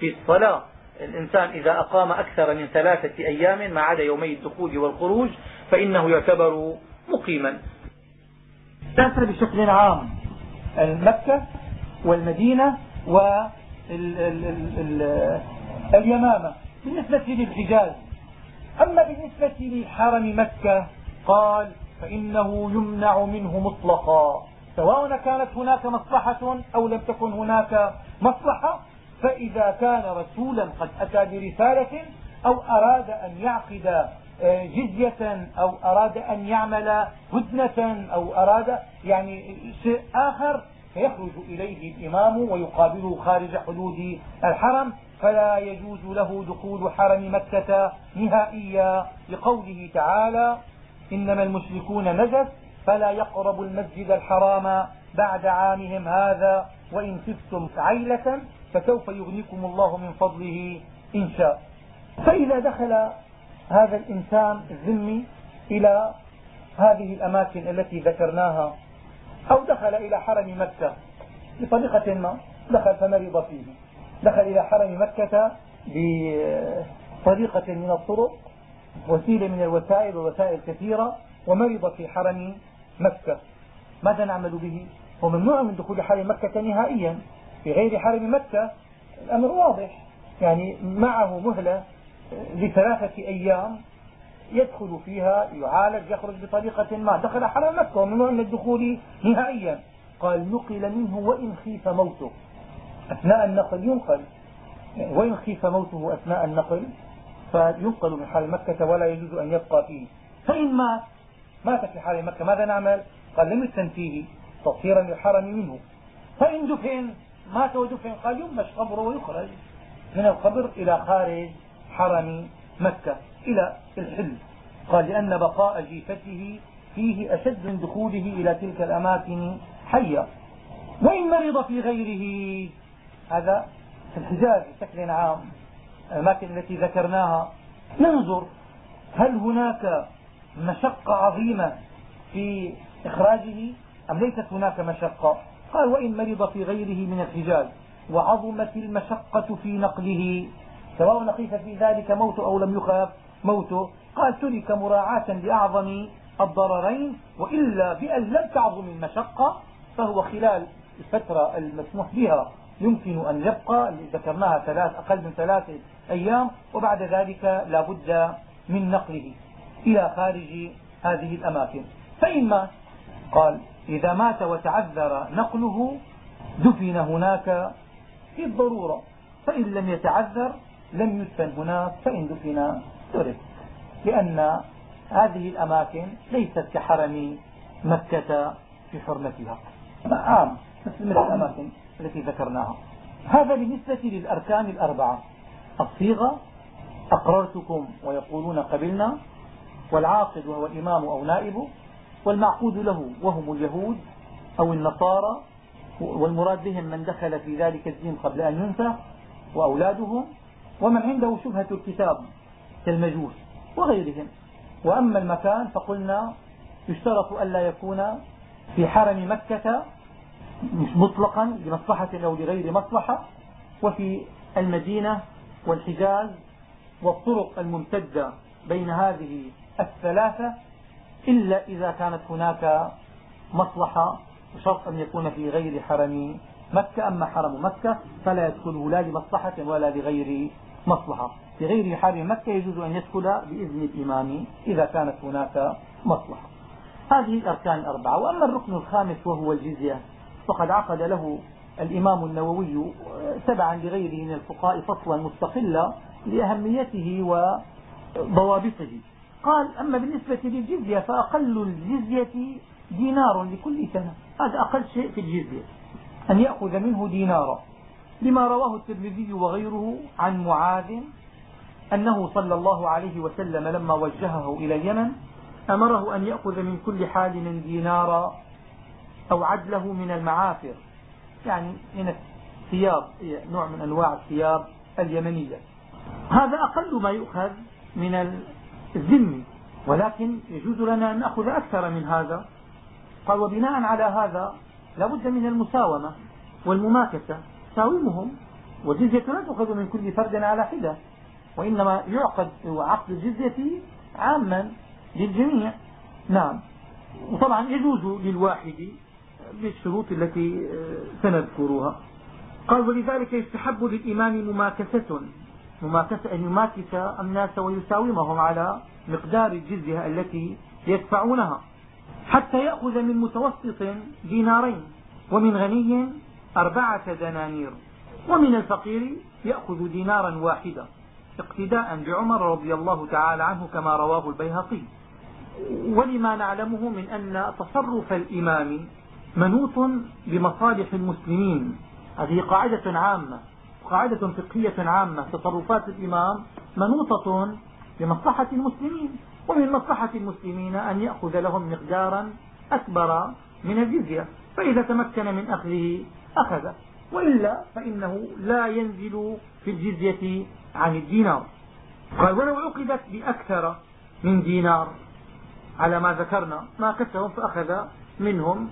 في الصلاة. الإنسان إذا أقام أكثر من ثلاثة أيام ما عدا يومي الدخول والخروج فإنه يعتبر مقيما. تأثر بشكل عام مكة والمدينة واليمامة بالنسبة للحجاز. أما بالنسبة لحرم مكة قال فإنه يمنع منه مطلقا. سواء كانت هناك مصلحة أو لم تكن هناك مصلحة فإذا كان رسولا قد أتى برسالة أو أراد أن يعقد آه، جزية أو أراد أن يعمل هدنة أو أراد يعني شيء آخر فيخرج إليه الإمام ويقابله خارج حدود الحرم. فلا يجوز له دخول حرم مكة نهائيا لقوله تعالى إنما المشركون نجس فلا يقربوا المسجد الحرام بعد عامهم هذا وإن خفتم عيلة فسوف يغنيكم الله من فضله إن شاء. فإذا دخل هذا الإنسان الذمي إلى هذه الأماكن التي ذكرناها أو دخل إلى حرم مكة بطريقة ما دخل فمرض فيه. دخل إلى حرم مكة بطريقة من الطرق وسيلة من الوسائل ووسائل كثيرة ومرض في حرم مكة. ماذا نعمل به؟ هو ممنوع من دخول حرم مكة نهائيا. في غير حرم مكة الأمر واضح. يعني معه مهلة لثلاثة أيام يدخل فيها يعالج يخرج بطريقة ما. دخل حرم مكة وممنوع من الدخول نهائيا. قال نقل منه وإن خيف موته. أثناء النقل ينقل. وإن خيف موته أثناء النقل فينقل من حال مكة ولا يجوز أن يبقى فيه. فإن مات مات في حال مكة ماذا نعمل؟ قال لم يدفن فيه تطهيرا للحرم منه. فإن دفن مات ودفن قال ينبش قبره ويخرج من القبر إلى خارج حرم مكة إلى الحل. قال لأن بقاء جيفته فيه أشد من دخوله إلى تلك الأماكن حيا. وإن مرض في غيره هذا في الحجاز بشكل عام. الأماكن التي ذكرناها. ننظر هل هناك مشقة عظيمة في إخراجه أم ليست هناك مشقة؟ قال وإن مرض في غيره من الحجاز وعظمت المشقة في نقله. سواء نخيف في ذلك موت أو لم يخاف موته. قال ترك مراعاة لأعظم الضررين وإلا بأن لم تعظم المشقة فهو خلال الفترة المسموح بها. يمكن أن يبقى ذكرناها ثلاث أقل من ثلاثة أيام وبعد ذلك لا بد من نقله إلى خارج هذه الأماكن. فإن مات قال إذا مات وتعذر نقله دفن هناك في الضرورة. فإن لم يتعذر لم يدفن هناك فإن دفن ترك. لأن هذه الأماكن ليست كحرم مكة في حرمتها. عام مثل الأماكن. التي ذكرناها. هذا بالنسبة للأركان الأربعة. الصيغة أقررتكم ويقولون قبلنا والعاقد وهو الإمام أو نائبه والمعقود له وهم اليهود أو النصارى والمراد بهم من دخل في ذلك الدين قبل أن ينفى وأولادهم ومن عنده شبهة الكتاب كالمجوس وغيرهم. وأما المكان فقلنا يشترط ألا يكون في حرم مكة مش مطلقا لمصلحة أو لغير مصلحة. وفي المدينة والحجاز والطرق الممتدة بين هذه الثلاثة إلا إذا كانت هناك مصلحة بشرط أن يكون في غير حرم مكة. أما حرم مكة فلا يدخله لا لمصلحة ولا لغير مصلحة. في غير حرم مكة يجوز أن يدخل بإذن الإمام إذا كانت هناك مصلحة. هذه الأركان الأربعة. وأما الركن الخامس وهو الجزية. فقد عقد له الإمام النووي تبعا لغيره من الفقهاء فصلا مستقلا لأهميته وضوابطه. قال أما بالنسبة للجزية فأقل الجزية دينار لكل سنة. هذا أقل شيء في الجزية أن يأخذ منه دينارا. لما رواه الترمذي وغيره عن معاذ أنه صلى الله عليه وسلم لما وجهه إلى اليمن أمره أن يأخذ من كل حالم دينارا أو عدله من المعافر يعني من الثياب نوع من أنواع الثياب اليمنية. هذا أقل ما يؤخذ من الذم ولكن يجوز لنا أن نأخذ أكثر من هذا. قال وبناء على هذا لا بد من المساومة والمماكسة ساومهم والجزية لا تؤخذ من كل فرد على حدة وإنما يعقد عقد الجزية عاما للجميع. نعم. وطبعا يجوز للواحد بالشروط التي سنذكرها. قال ولذلك يستحب للإمام مماكسة مماكسة أن يماكس الناس ويساومهم على مقدار الجزية التي يدفعونها حتى يأخذ من متوسط دينارين ومن غني أربعة دنانير ومن الفقير يأخذ دينارا واحدا اقتداء بعمر رضي الله تعالى عنه كما رواه البيهقي. ولما نعلمه من أن تصرف الإمام منوط بمصالح المسلمين. هذه قاعدة عامة قاعدة فقهية عامة تصرفات الإمام منوطة بمصلحة المسلمين ومن مصلحة المسلمين أن يأخذ لهم مقدارا أكبر من الجزية. فإذا تمكن من أخذه أخذ. وإلا فإنه لا ينزل في الجزية عن الدينار. قال ولو عقدت بأكثر من دينار. على ما ذكرنا ما كسهم فأخذ منهم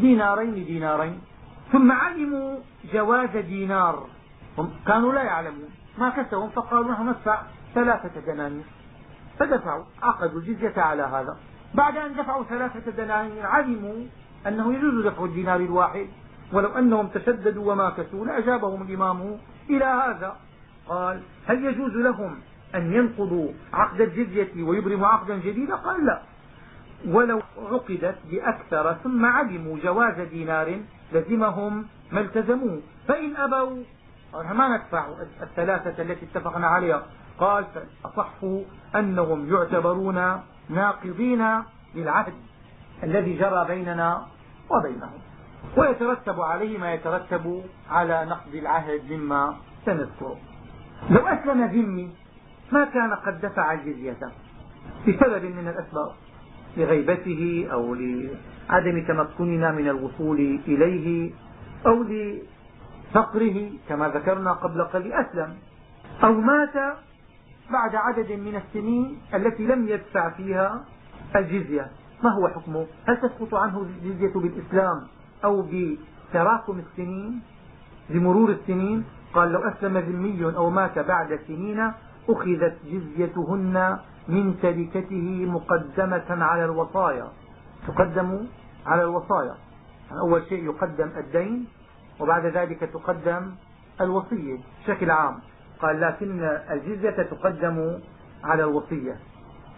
دينارين لدينارين ثم علموا جواز دينار. هم كانوا لا يعلمون. ما كسهم فقالوا نحن ندفع ثلاثة دنانير. فدفعوا عقدوا الجزية على هذا. بعد أن دفعوا ثلاثة دنانير علموا أنه يجوز دفع الدينار الواحد. ولو أنهم تشددوا وماكثوا لأجابهم الإمام إلى هذا. قال هل يجوز لهم أن ينقضوا عقد الجزية ويبرموا عقدا جديدا؟ قال لا. ولو عقدت بأكثر ثم علموا جواز دينار لزمهم ما التزموه فإن أبوا ما ندفع الثلاثة التي اتفقنا عليها. قال فالأصح أنهم يعتبرون ناقضين للعهد الذي جرى بيننا وبينهم. ويترتب عليه ما يترتب على نقض العهد مما سنذكره. لو أسلم ذمي ما كان قد دفع الجزية بسبب من الأسباب. لغيبته أو لعدم تمكننا من الوصول إليه أو لفقره كما ذكرنا قبل قليل أسلم. أو مات بعد عدد من السنين التي لم يدفع فيها الجزية. ما هو حكمه؟ هل تسقط عنه الجزية بالإسلام أو بتراكم السنين؟ بمرور السنين؟ قال لو أسلم ذمي أو مات بعد سنين أخذت جزيتهن من تركته مقدمة على الوصايا. تقدم على الوصايا. يعني أول شيء يقدم الدين وبعد ذلك تقدم الوصية بشكل عام. قال لكن الجزية تقدم على الوصية.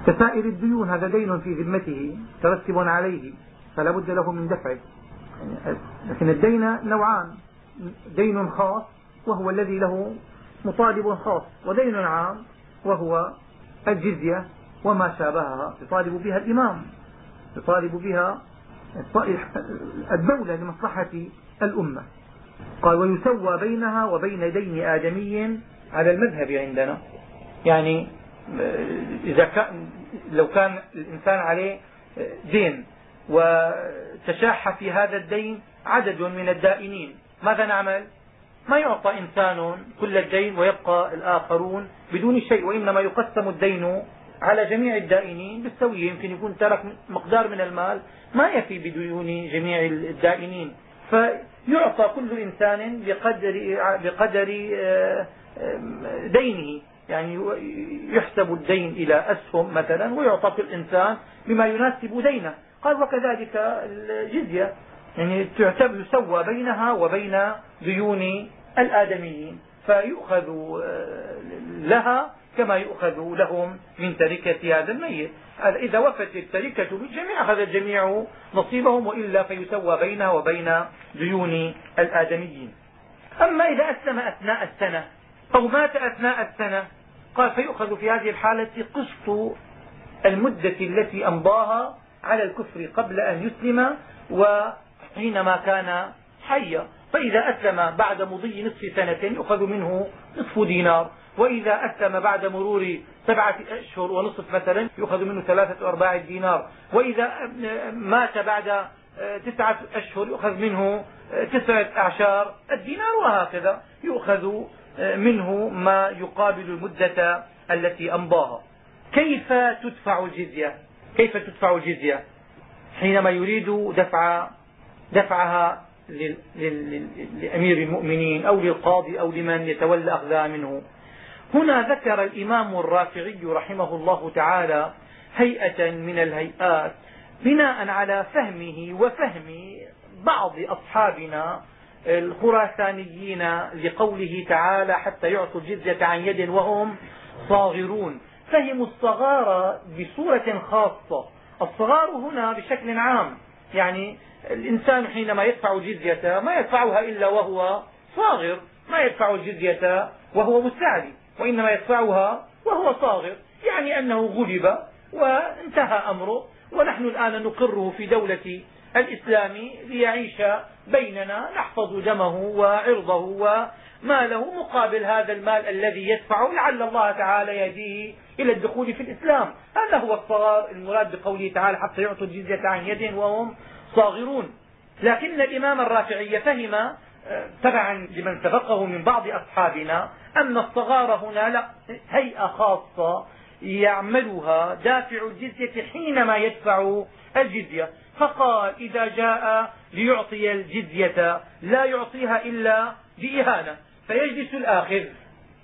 كسائر الديون هذا دين في ذمته ترتب عليه فلا بد له من دفعه. لكن الدين نوعان. دين خاص وهو الذي له مطالب خاص ودين عام وهو الجزية وما شابهها يطالب بها الإمام يطالب بها الدولة لمصلحة الأمة. قال ويسوى بينها وبين دين آدمي على المذهب عندنا. يعني إذا كان لو كان الإنسان عليه دين وتشاح في هذا الدين عدد من الدائنين. ماذا نعمل؟ ما يعطى إنسان كل الدين ويبقى الآخرون بدون شيء وإنما يقسم الدين على جميع الدائنين بالسوية يمكن يكون ترك مقدار من المال ما يفي بديون جميع الدائنين. فيعطى كل إنسان بقدر, بقدر آه، دينه. يعني يحسب الدين إلى أسهم مثلا ويعطى كل إنسان بما يناسب دينه. قال وكذلك الجزية. يعني تعتبر يسوى بينها وبين ديون الآدميين فيؤخذ آه، لها كما يؤخذ لهم من تركة هذا الميت. إذا وفت التركة بالجميع أخذ الجميع نصيبهم وإلا فيسوى بينها وبين ديون الآدميين. أما إذا أسلم أثناء السنة أو مات أثناء السنة قال فيؤخذ في هذه الحالة قسط المدة التي أمضاها على الكفر قبل أن يسلم وحينما كان حيا فإذا أسلم بعد مضي نصف سنة يؤخذ منه نصف دينار وإذا أسلم بعد مرور سبعة أشهر ونصف مثلا يؤخذ منه ثلاثة أرباع الدينار وإذا مات بعد تسعة أشهر يؤخذ منه تسعة أعشار الدينار وهكذا يؤخذ منه ما يقابل المدة التي أمضاها. كيف تدفع الجزية؟ كيف تدفع الجزية؟ حينما يريد دفع دفعها لأمير المؤمنين أو للقاضي أو لمن يتولى أخذها منه. هنا ذكر الإمام الرافعي رحمه الله تعالى هيئة من الهيئات بناء على فهمه وفهم بعض أصحابنا الخراسانيين لقوله تعالى حتى يعطوا الجزية عن يد وهم صاغرون. فهموا الصغار بصورة خاصة. الصغار هنا بشكل عام يعني الإنسان حينما يدفع الجزية ما يدفعها إلا وهو صاغر. ما يدفع الجزية وهو مستعلي وإنما يدفعها وهو صاغر. يعني أنه غلب وانتهى أمره. ونحن الآن نقره في دولة الإسلام ليعيش بيننا نحفظ دمه وعرضه وماله مقابل هذا المال الذي يدفعه لعل الله تعالى يهديه إلى الدخول في الإسلام. هذا هو الصغار المراد بقوله تعالى حتى يعطوا الجزية عن يد وهم صاغرون. لكن الإمام الرافعي فهم آه، تبعا لمن سبقه من بعض أصحابنا أن الصغار هنا لا هيئة خاصة يعملها دافع الجزية حينما يدفع الجزية. فقال إذا جاء ليعطي الجزية لا يعطيها إلا بإهانة. فيجلس الآخذ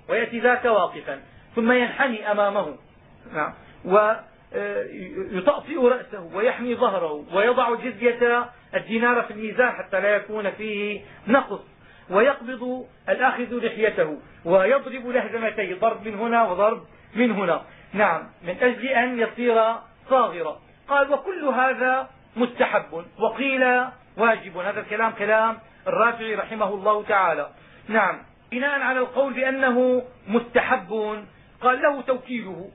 ويأتي ذاك واقفا ثم ينحني أمامه. نعم. ويطأطئ رأسه ويحمي ظهره ويضع الجزية الدينار في الميزان حتى لا يكون فيه نقص. ويقبض الآخذ لحيته ويضرب لهزمتيه ضرب من هنا وضرب من هنا. نعم. من أجل أن يصير صاغرا. قال وكل هذا مستحب وقيل واجب. هذا الكلام كلام الرافعي رحمه الله تعالى. نعم. بناء على القول بأنه مستحب. قال له توكيله.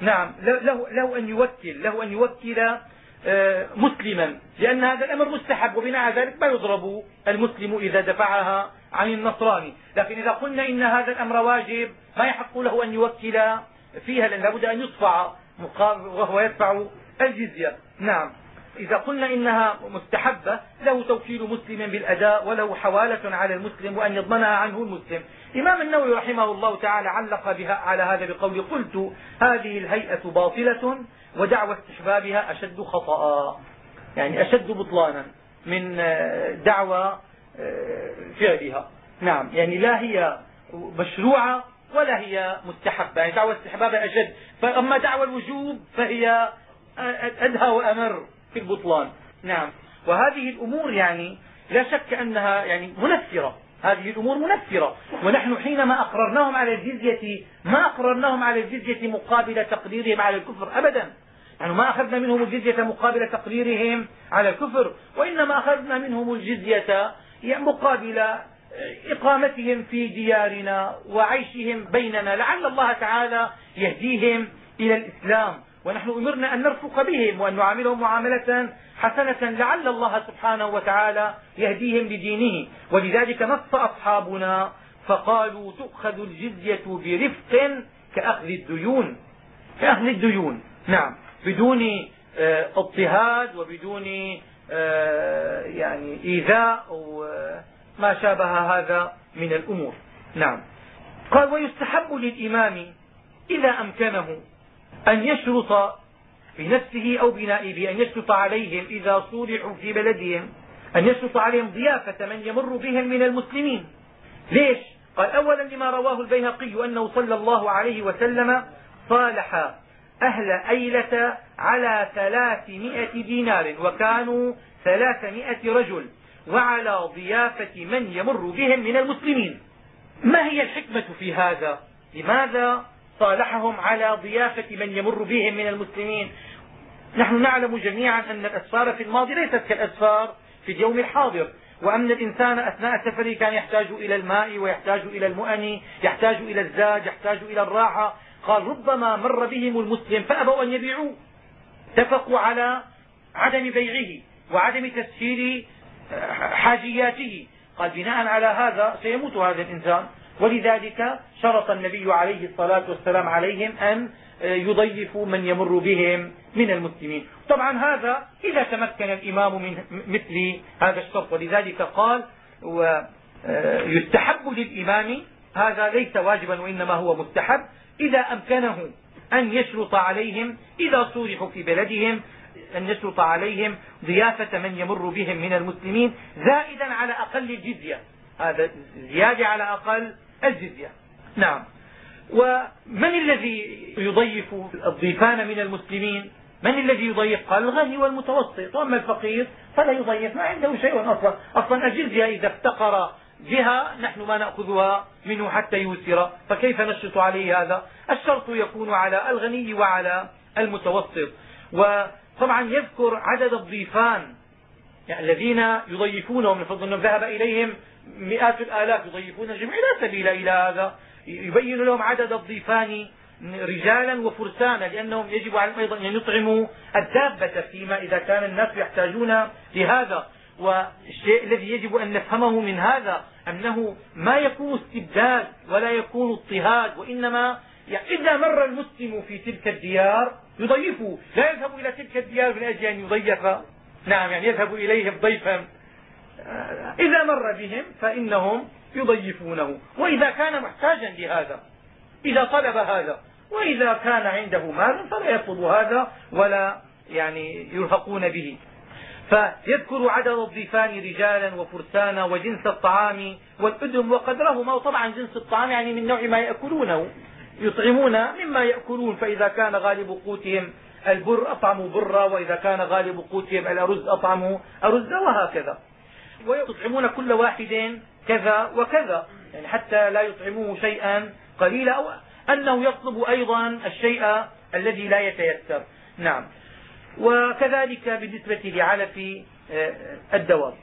نعم له, له أن يوكل له أن يوكل آه، مسلما لأن هذا الأمر مستحب وبناء على ذلك ما يضرب المسلم إذا دفعها عن النصراني. لكن إذا قلنا إن هذا الأمر واجب ما يحق له أن يوكل فيها لأن لابد أن يدفع وهو يدفع الجزية. نعم. إذا قلنا إنها مستحبة له توكيل مسلم بالأداء وله حوالة على المسلم وأن يضمنها عنه المسلم. الإمام النووي رحمه الله تعالى علق بها على هذا بقول قلت هذه الهيئة باطلة ودعوى استحبابها أشد خطأ يعني أشد بطلانا من دعوى فعلها. نعم يعني لا هي مشروعة ولا هي مستحبة يعني دعوى استحبابها أشد. فأما دعوى الوجوب فهي أدهى وأمر. في البطلان. نعم. وهذه الأمور يعني لا شك أنها يعني منفرة. هذه الأمور منفرة. ونحن حينما أقررناهم على الجزية ما أقررناهم على الجزية مقابل تقريرهم على الكفر أبدا. يعني ما أخذنا منهم الجزية مقابل تقريرهم على الكفر وإنما أخذنا منهم الجزية مقابل إقامتهم في ديارنا وعيشهم بيننا. لعل الله تعالى يهديهم إلى الإسلام. ونحن أمرنا أن نرفق بهم وأن نعاملهم معاملة حسنة لعل الله سبحانه وتعالى يهديهم لدينه. ولذلك نص أصحابنا فقالوا تؤخذ الجزية برفق كأخذ الديون. كأخذ الديون. نعم. بدون آه، اضطهاد وبدون آه، يعني إيذاء أو آه، ما شابه هذا من الأمور. نعم. قال ويستحب للإمام إذا أمكنه أن يشرط بنفسه أو بنائبه أن يشرط عليهم إذا صولحوا في بلدهم أن يشرط عليهم ضيافة من يمر بهم من المسلمين. ليش؟ قال أولا لما رواه البيهقي أنه صلى الله عليه وسلم صالح أهل أيلة على ثلاثمائة دينار وكانوا ثلاثمائة رجل وعلى ضيافة من يمر بهم من المسلمين. ما هي الحكمة في هذا؟ لماذا صالحهم على ضيافة من يمر بهم من المسلمين. نحن نعلم جميعا أن الأسفار في الماضي ليست كالأسفار في اليوم الحاضر وأن الإنسان أثناء سفره كان يحتاج إلى الماء ويحتاج إلى المؤن يحتاج إلى الزاد يحتاج إلى الراحة. قال ربما مر بهم المسلم فأبوا أن يبيعوه. اتفقوا على عدم بيعه وعدم تسهيل حاجياته. قال بناء على هذا سيموت هذا الإنسان. ولذلك شرط النبي عليه الصلاة والسلام عليهم أن يضيفوا من يمر بهم من المسلمين. طبعا هذا إذا تمكن الإمام من مثل هذا الشرط. ولذلك قال ويستحب للإمام هذا ليس واجبا وإنما هو مستحب إذا أمكنه أن يشرط عليهم إذا صورحوا في بلدهم أن يشرط عليهم ضيافة من يمر بهم من المسلمين زائدا على أقل الجزية هذا زيادة على أقل الجزية نعم. ومن الذي يضيف الضيفان من المسلمين؟ من الذي يضيف؟ قال الغني والمتوسط. وأما الفقير فلا يضيف ما عنده شيء أصلا. أصلا الجزيه إذا افتقر بها نحن ما نأخذها منه حتى يوسر. فكيف نشرط عليه هذا؟ الشرط يكون على الغني وعلى المتوسط. وطبعا يذكر عدد الضيفان يعني الذين يضيفونهم لفضل انه ذهب إليهم مئات الآلاف يضيفون الجميع لا سبيل إلى هذا. يبين لهم عدد الضيفان رجالا وفرسانا لأنهم يجب عليهم أيضا أن يطعموا الدابة فيما إذا كان الناس يحتاجون لهذا. والشيء الذي يجب أن نفهمه من هذا أنه ما يكون استبداد ولا يكون اضطهاد وإنما إذا مر المسلم في تلك الديار يضيفه. لا يذهب إلى تلك الديار من أجل أن يضيف. نعم يعني يذهب إليهم ضيفا. إذا مر بهم فإنهم يضيفونه. وإذا كان محتاجا لهذا إذا طلب هذا وإذا كان عنده مال فلا يطلب هذا ولا يعني يرهقون به. فيذكر عدد الضيفان رجالا وفرسانا وجنس الطعام والأدم وقدرهما. وطبعا جنس الطعام يعني من نوع ما يأكلونه يطعمون مما يأكلون. فإذا كان غالب قوتهم البر أطعموا برا وإذا كان غالب قوتهم الأرز أطعموا أرزا وهكذا. ويطعمون كل واحد كذا وكذا. يعني حتى لا يطعموه شيئا قليلا أو أنه يطلب أيضا الشيء الذي لا يتيسر. نعم. وكذلك بالنسبة لعلف آه، الدواب.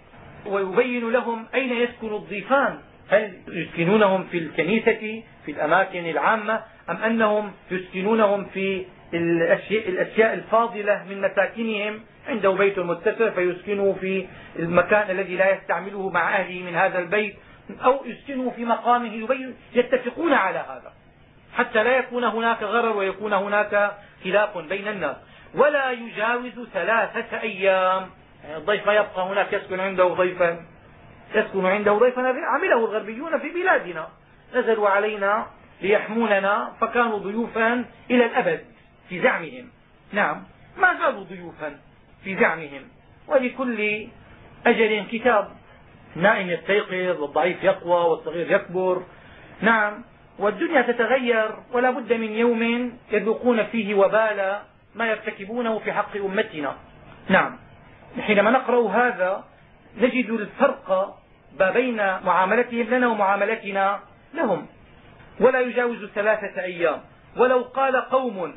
ويبين لهم أين يسكن الضيفان. هل يسكنونهم في الكنيسة في الأماكن العامة أم أنهم يسكنونهم في الأشياء, الأشياء الفاضلة من مساكنهم؟ عنده بيت متسع فيسكنه في المكان الذي لا يستعمله مع أهله من هذا البيت أو يسكنه في مقامه يتفقون على هذا. حتى لا يكون هناك غرر ويكون هناك خلاف بين الناس. ولا يجاوز ثلاثة أيام. يعني الضيف يبقى هناك يسكن عنده ضيفا يسكن عنده ضيفا. عمله الغربيون في بلادنا. نزلوا علينا ليحموننا فكانوا ضيوفا إلى الأبد في زعمهم. نعم ما زالوا ضيوفا. في زعمهم. ولكل أجل كتاب. النائم يستيقظ والضعيف يقوى والصغير يكبر. نعم والدنيا تتغير ولا بد من يوم يذوقون فيه وبال ما يرتكبونه في حق أمتنا. نعم حينما نقرأ هذا نجد الفرق بين معاملتهم لنا ومعاملتنا لهم. ولا يجاوز ثلاثة أيام. ولو قال قوم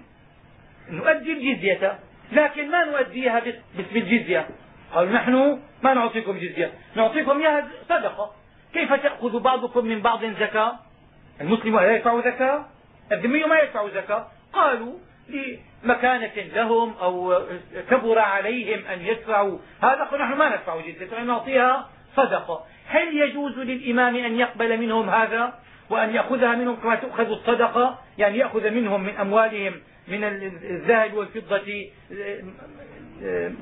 نؤدي الجزية. لكن ما نؤديها باسم الجزية قالوا نحن ما نعطيكم جزية. نعطيكم إياها صدقة. كيف تأخذ بعضكم من بعض زكاة؟ المسلم لا يدفع زكاة؟ الذمي ما يدفع زكاة. قالوا لمكانة لهم أو كبر عليهم أن يدفعوا. هذا قالوا نحن ما ندفع جزية نعطيها صدقة. هل يجوز للإمام أن يقبل منهم هذا؟ وأن يأخذها منهم كما تؤخذ الصدقة؟ يعني يأخذ منهم من أموالهم. من الذهب والفضة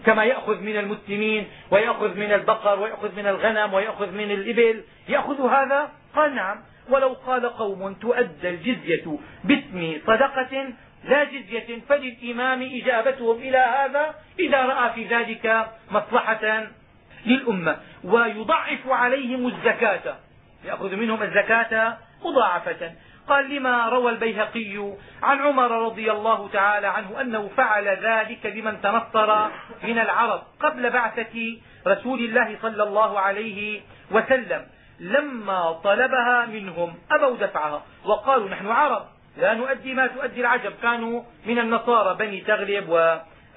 كما يأخذ من المسلمين ويأخذ من البقر ويأخذ من الغنم ويأخذ من الإبل. يأخذ هذا؟ قال نعم. ولو قال قوم تؤدى الجزية باسم صدقة لا جزية فللإمام إجابتهم إلى هذا إذا رأى في ذلك مصلحة للأمة. ويضعف عليهم الزكاة. يأخذ منهم الزكاة مضاعفة. قال لما روى البيهقي عن عمر رضي الله تعالى عنه أنه فعل ذلك بمن تنصر من العرب قبل بعثة رسول الله صلى الله عليه وسلم. لما طلبها منهم أبوا دفعها وقالوا نحن عرب لا نؤدي ما تؤدي العجب. كانوا من النصارى بني تغلب و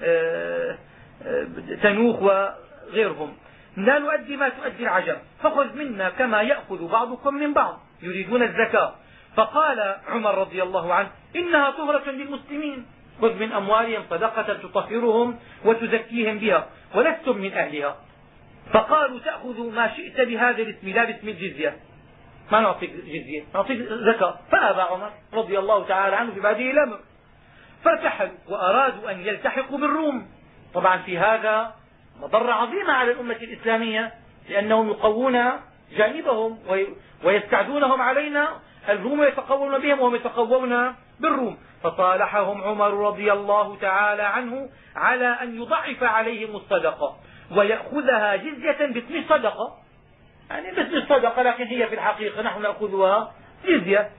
آه، آه، تنوخ وغيرهم. لا نؤدي ما تؤدي العجب فخذ منا كما يأخذ بعضكم من بعض. يريدون الزكاة. فقال عمر رضي الله عنه إنها طهرة للمسلمين. خذ من أموالهم صدقة تطهرهم وتزكيهم بها ولستم من أهلها. فقالوا تأخذ ما شئت بهذا الاسم لا باسم الجزية. ما نعطيك جزية نعطيك زكاة. فأبى عمر رضي الله تعالى عنه في بهذه الأمر فارتحلوا وأرادوا أن يلتحقوا بالروم. طبعا في هذا مضرة عظيمة على الأمة الإسلامية لأنهم يقوون جانبهم ويستعدونهم علينا الروم يتقوون بهم وهم يتقوون بالروم. فصالحهم عمر رضي الله تعالى عنه على أن يضعف عليهم الصدقة ويأخذها جزية باسم الصدقة. يعني باسم الصدقة لكن هي في الحقيقة نحن نأخذها جزية.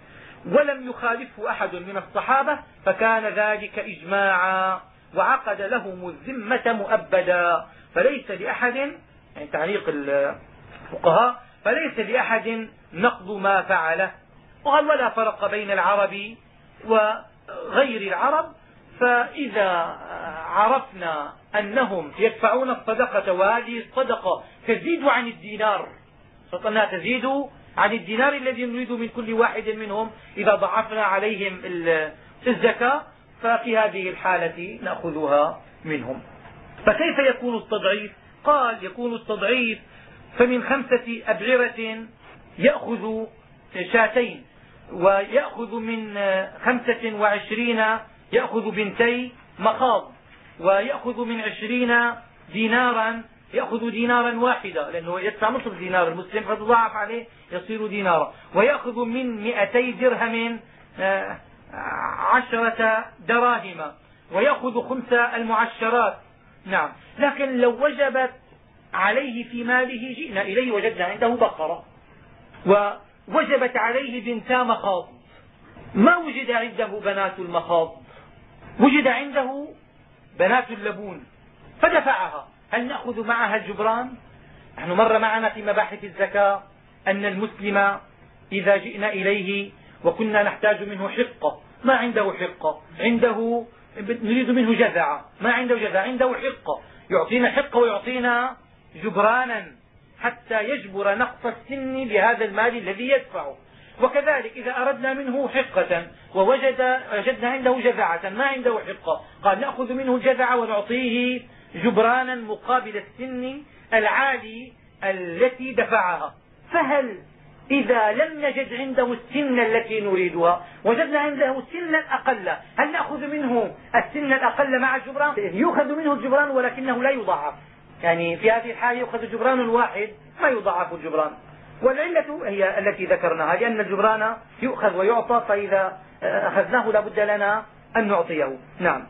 ولم يخالفه أحد من الصحابة فكان ذلك إجماعا وعقد لهم الذمة مؤبدا. فليس لأحد يعني تعليق الفقهاء فليس لأحد نقض ما فعله. وقال ولا فرق بين العرب وغير العرب فإذا عرفنا أنهم يدفعون الصدقة وهذه الصدقة تزيد عن الدينار. فانها تزيد عن الدينار الذي نريد من كل واحد منهم. إذا ضعفنا عليهم الزكاة ففي هذه الحالة نأخذها منهم. فكيف يكون التضعيف؟ قال يكون التضعيف فمن خمسة أبعرة يأخذ شاتين ويأخذ من خمسة وعشرين يأخذ بنتي مخاض ويأخذ من عشرين دينارا يأخذ دينارا واحدا لأنه يدفع نصف دينار المسلم فتضاعف عليه يصير دينارا. ويأخذ من مئتي درهم آه، عشرة دراهم ويأخذ خمس المعشرات. نعم. لكن لو وجبت عليه في ماله جئنا إليه وجدنا عنده بقرة. ووجبت عليه بنتا مخاض. ما وجد عنده بنات المخاض؟ وجد عنده بنات اللبون. فدفعها. هل نأخذ معها الجبران؟ نحن مر معنا في مباحث الزكاة أن المسلم إذا جئنا إليه وكنا نحتاج منه حقة. ما عنده حقة. عنده نريد منه جذعة ما عنده جذع عنده حقة. يعطينا حقة ويعطينا جبرانا. حتى يجبر نقص السن بهذا المال الذي يدفعه. وكذلك إذا أردنا منه حقة ووجد وجدنا عنده جذعة ما عنده حقة؟ قال نأخذ منه الجذع ونعطيه جبرانا مقابل السن العالي التي دفعها. فهل إذا لم نجد عنده السن التي نريدها وجدنا عنده سنا أقل هل نأخذ منه السن الأقل مع الجبران؟ يؤخذ منه الجبران ولكنه لا يضاعف يعني في هذه الحالة يؤخذ جبران واحد ما يضاعف الجبران. والعلة هي التي ذكرناها لأن الجبران يؤخذ ويعطى فإذا أخذناه لا بد لنا أن نعطيه. نعم.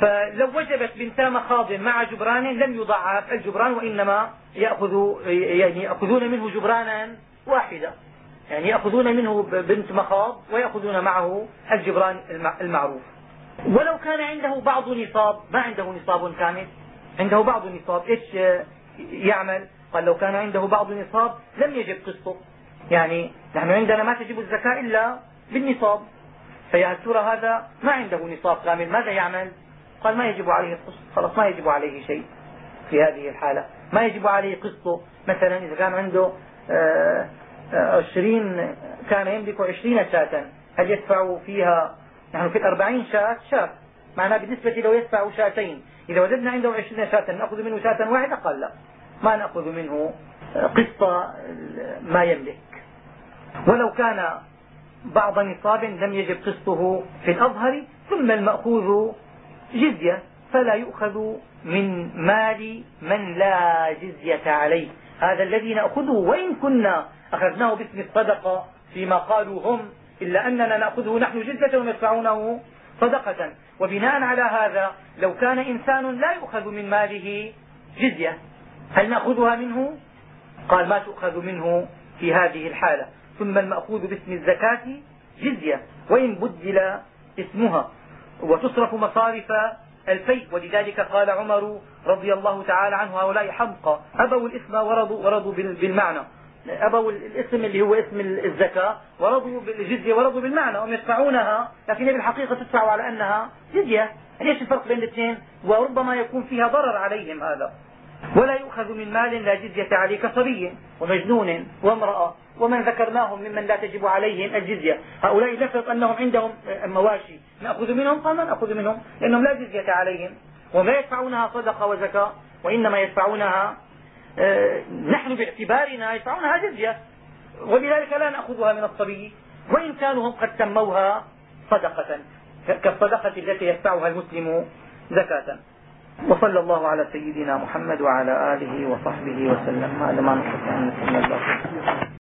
فلو وجبت بنتا مخاض مع جبران لم يضاعف الجبران وإنما يأخذ يعني يأخذون منه جبرانا واحدة يعني يأخذون منه بنت مخاض ويأخذون معه الجبران المعروف. ولو كان عنده بعض نصاب ما عنده نصاب كامل؟ عنده بعض نصاب إيش يعمل؟ قال لو كان عنده بعض نصاب لم يجب قسطه. يعني نحن عندنا ما تجب الزكاة إلا بالنصاب. فيا ترى هذا ما عنده نصاب كامل؟ ماذا يعمل؟ قال ما يجب عليه القسط. خلاص ما يجب عليه شيء في هذه الحالة. ما يجب عليه قسطه. مثلا إذا كان عنده آه، آه، عشرين كان يملك عشرين شاة. هل يدفع فيها؟ نحن في الأربعين شاة شاة. معناه بالنسبة له يدفع شاتين إذا وجدنا عنده عشرين شاة نأخذ منه شاة واحدة؟ قال لا. ما نأخذ منه قسط ما يملك. ولو كان بعض نصاب لم يجب قسطه في الأظهر ثم المأخوذ جزية فلا يؤخذ من مال من لا جزية عليه. هذا الذي نأخذه وإن كنا أخذناه باسم الصدقة فيما قالوا هم إلا أننا نأخذه نحن جزية وندفعونه صدقة. وبناء على هذا لو كان إنسان لا يؤخذ من ماله جزية هل نأخذها منه؟ قال ما تؤخذ منه في هذه الحالة. ثم المأخوذ باسم الزكاة جزية وإن بدل اسمها. وتصرف مصارف الفيء ولذلك قال عمر رضي الله تعالى عنه هؤلاء حمقى أبوا الاسم ورضوا, ورضوا بالمعنى. أبوا الاسم اللي هو اسم الزكاة ورضوا بالجزية ورضوا بالمعنى هم يدفعونها لكن هي بالحقيقة تدفع على أنها جزية. ليش الفرق بين الاثنين؟ وربما يكون فيها ضرر عليهم هذا. ولا يؤخذ من مال لا جزية عليه كصبي ومجنون وامرأة ومن ذكرناهم ممن لا تجب عليهم الجزية. هؤلاء نفرض أنهم عندهم مواشي نأخذ منهم قال ما نأخذ منهم لأنهم لا جزية عليهم. وما يدفعونها صدقة وزكاة وإنما يدفعونها نحن باعتبارنا يدفعونها جزية ولذلك لا نأخذها من الصبي وإن كانوا هم قد سموها صدقة كالصدقة التي يدفعها المسلم زكاة. وصلى الله على سيدنا محمد وعلى آله وصحبه وسلم. هذا ما نستطيع نسلم الله